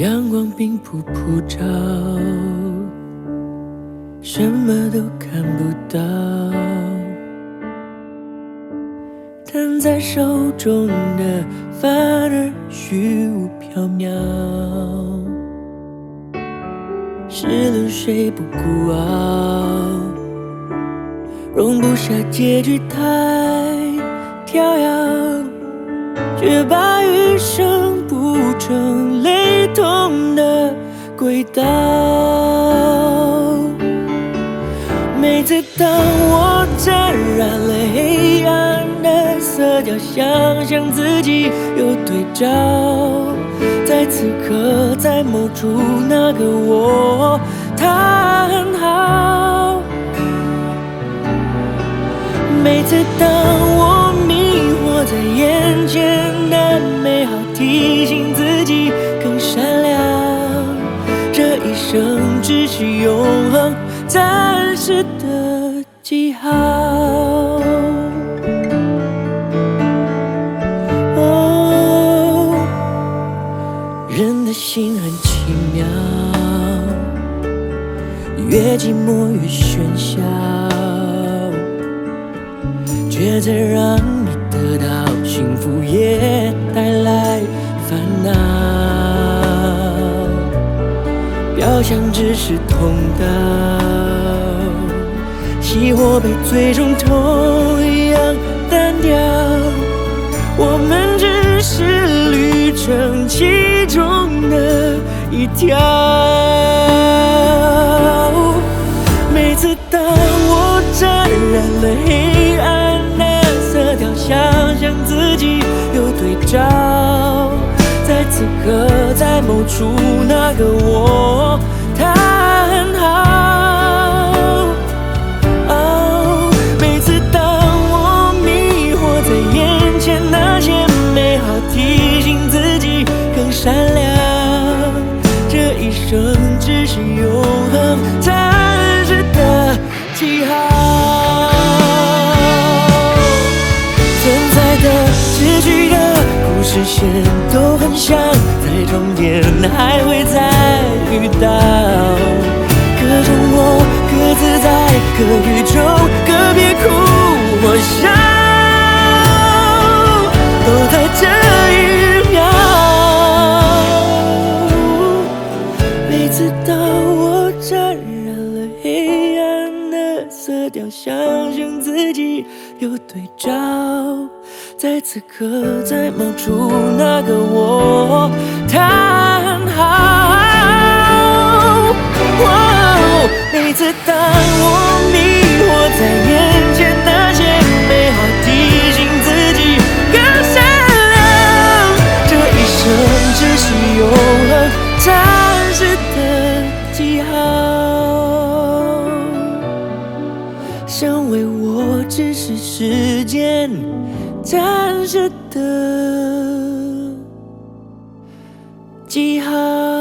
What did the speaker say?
阳光并不普照，什么都看不到，摊在手中的反而虚无缥缈，失了谁不孤傲，容不下结局太跳跃，却把余生成雷同的轨道。每次当我沾染了黑暗的色调，想象自己有对照，在此刻，在某处，那个我，他很好。每次当我迷惑在眼前的美好，提醒自己生只是永恒暂时的记号。哦，人的心很奇妙，越寂寞越喧嚣。却在让你得到幸福，也带表象只是通道，熄火被最终同样单调。我们只是旅程其中的一条。每次当我沾染了黑暗的色调，想象自己有对照，在此刻，在某处，那个我，暂时的记号。存在的、失去的故事线都很像，在终点还会再遇到。各种我各自在各宇宙，各别哭我笑，色调，想象自己有对照，在此刻，在某处，那个我，他间暂时的记号。